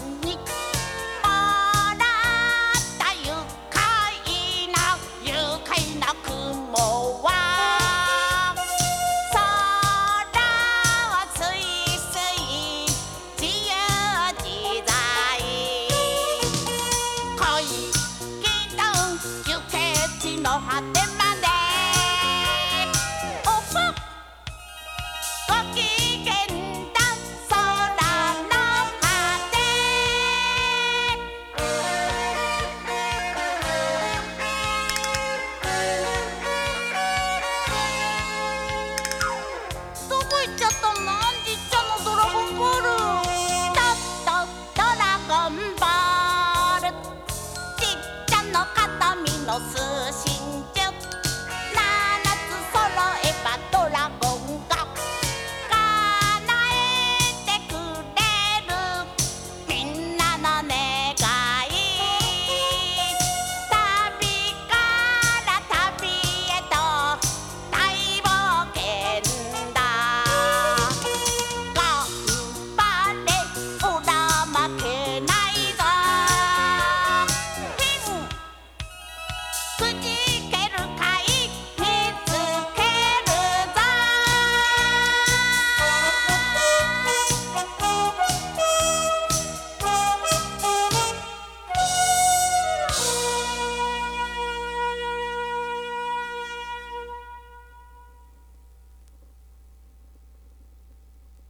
ฝัน